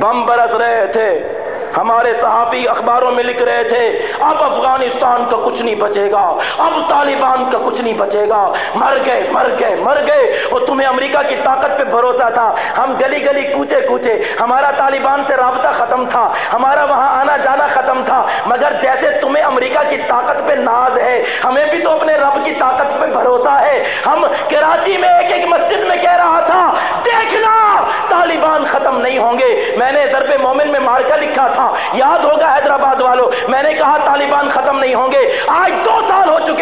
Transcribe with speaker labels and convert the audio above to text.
Speaker 1: بم برس رہے تھے۔ ہمارے صحافی اخباروں میں لکھ رہے تھے، اب افغانستان کا کچھ نہیں بچے گا، اب طالبان کا کچھ نہیں بچے گا۔ مر گئے مر گئے مر گئے۔ اور تمہیں امریکہ کی طاقت پہ بھروسہ تھا۔ ہم گلی گلی کوچے کوچے، ہمارا طالبان سے رابطہ ختم تھا، ہمارا وہاں آنا جانا ختم تھا۔ مگر جیسے تمہیں امریکہ کی طاقت پہ ناز ہے، ہمیں بھی تو اپنے رب کی طاقت پہ بھروسہ ہے۔ ہم کراچی میں نہیں ہوں گے۔ میں نے درب مومن میں مارکا لکھا تھا۔ یاد ہوگا حیدرآباد والوں میں نے کہا طالبان ختم نہیں ہوں گے۔ آج دو سال ہو چکے